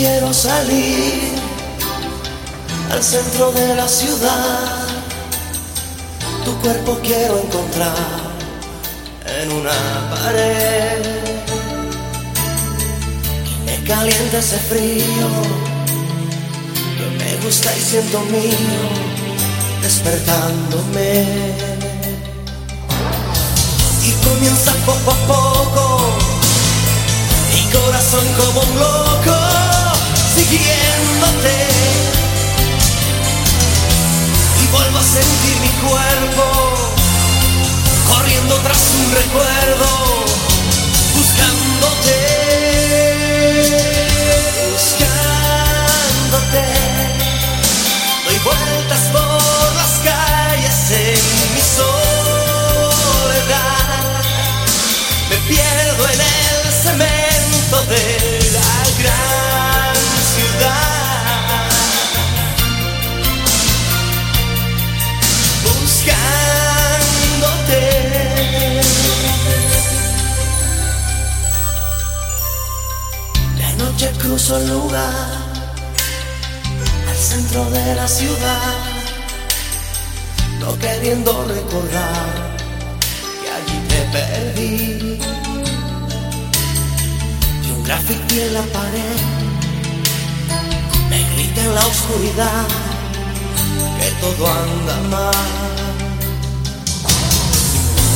quiero salir al centro de la ciudad. Tu cuerpo quiero encontrar en una pared. Que me caliente ese frío que me gusta y siento mío despertándome. Y comienza poco a poco mi corazón como un loco a sentir mi cuerpo corriendo tras un recuerdo noche cruzo el lugar al centro de la ciudad no queriendo recordar que allí te perdí. Y un graffiti en la pared me grita en la oscuridad que todo anda mal.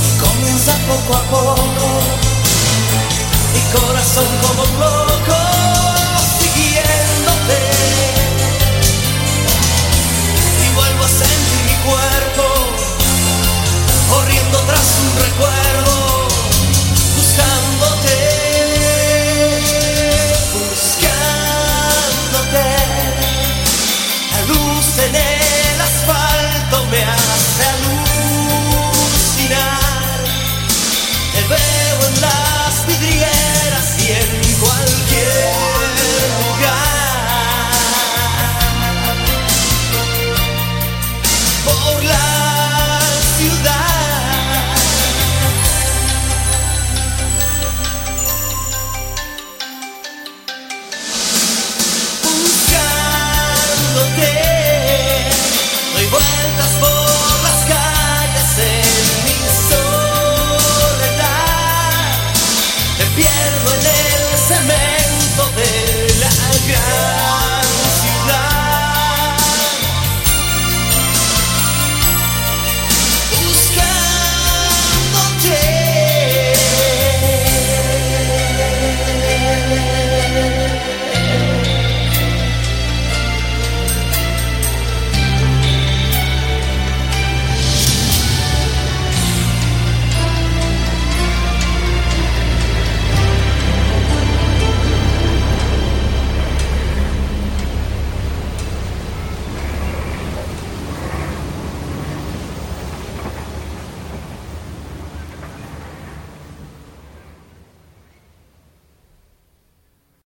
Y comienza poco a poco mi corazón